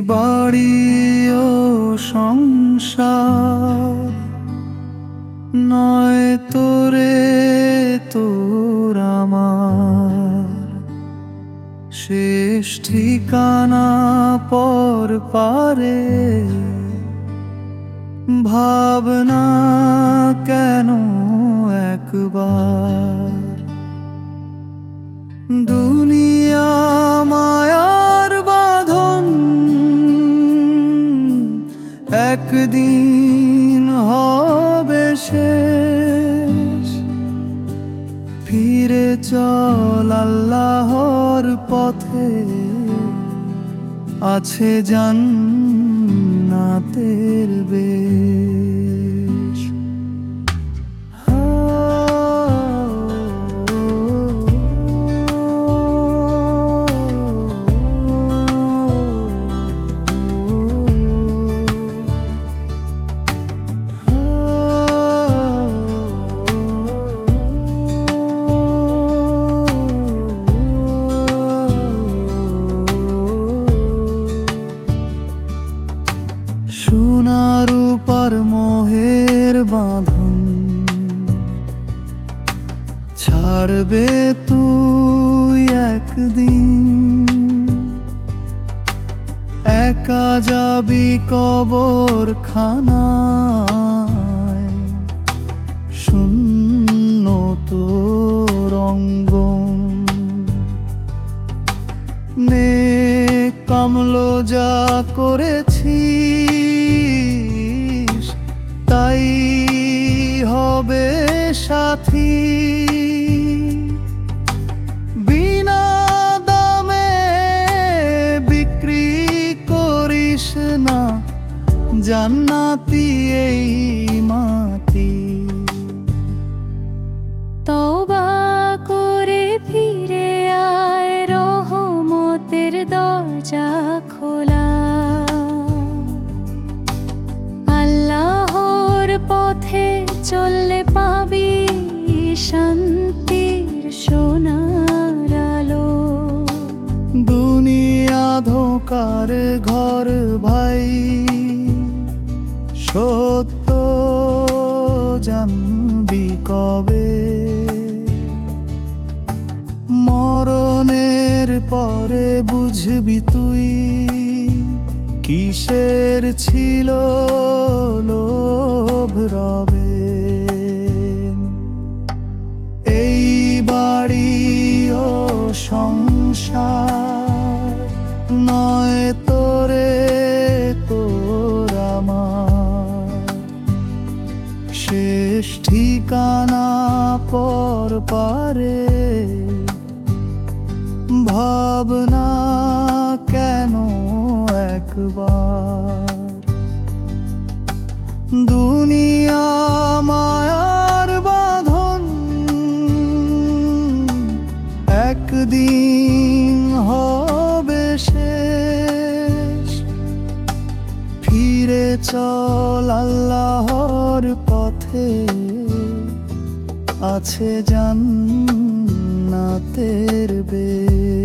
বাড়ি ও সংসার। নয় তোরে, তোর আমার। শেষ ঠিকানা পর পারে। ভাবনা কেন একবার? দুনিয়া শেষ। ফিরে চল আল্লাহর পথে আছে জান্নাতের বেশ। ছাড়বে তুই একদিন। একা যাবি কবর খানায় শূন্য তোর অঙ্গন। নে কামলো যা করেছিস, তাই হবে সাথী। জান্নাতি এই মাটি। তওবা করে ফিরে আয় রহমতের দরজা খোলা। আল্লাহর পথে চললে পাবি শান্তির সোনার আলো। দুনিয়া ধোকার ঘর ভাই। সত্য জানবি কবে? মরণের পরে বুঝবি তুই কিসের ছিল লোভ রবে? শেষ ঠিকানা পর পারে। ভাবনা কেন একবার? দুনিয়া মায়ার বাঁধন। একদিন হবে শেষ। ফিরে চল আল্লাহর পথে আছে জান্নাতের বেশ।